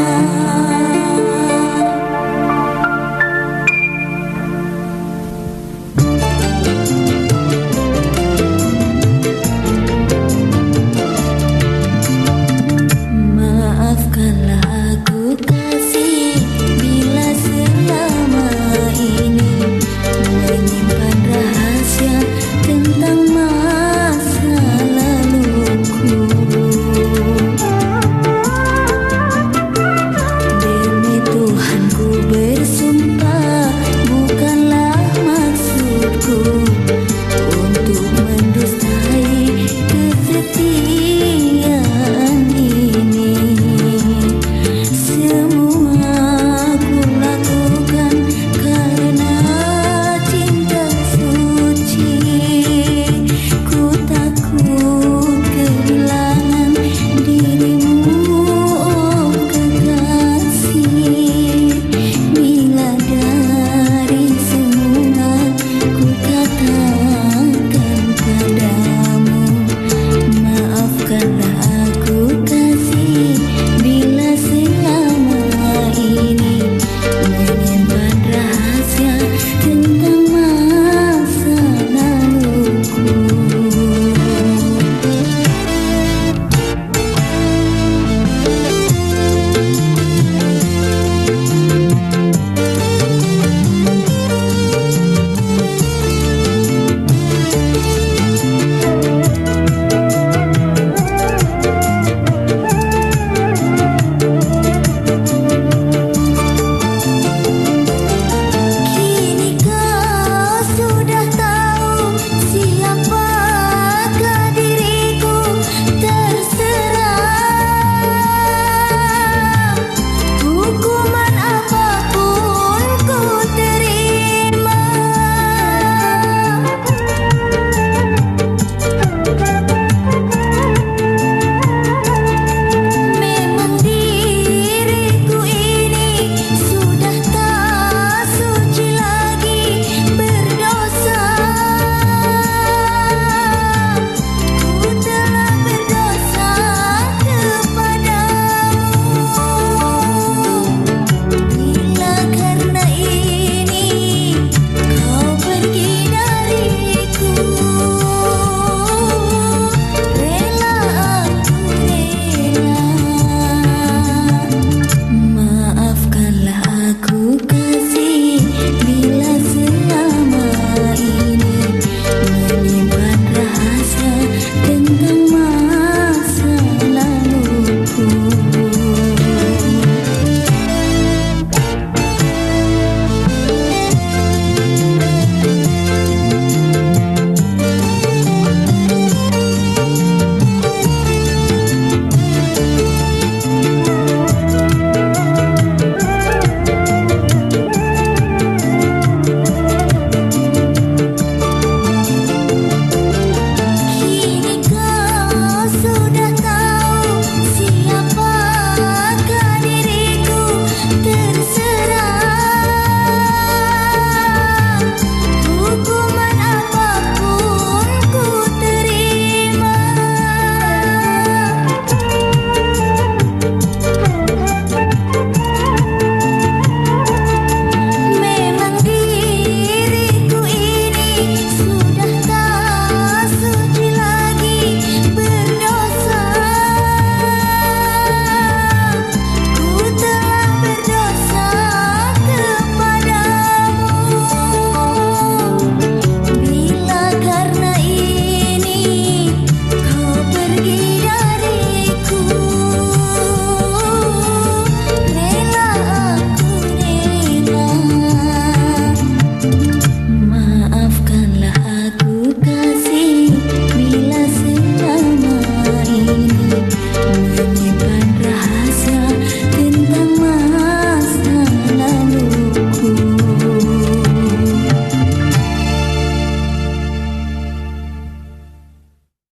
now.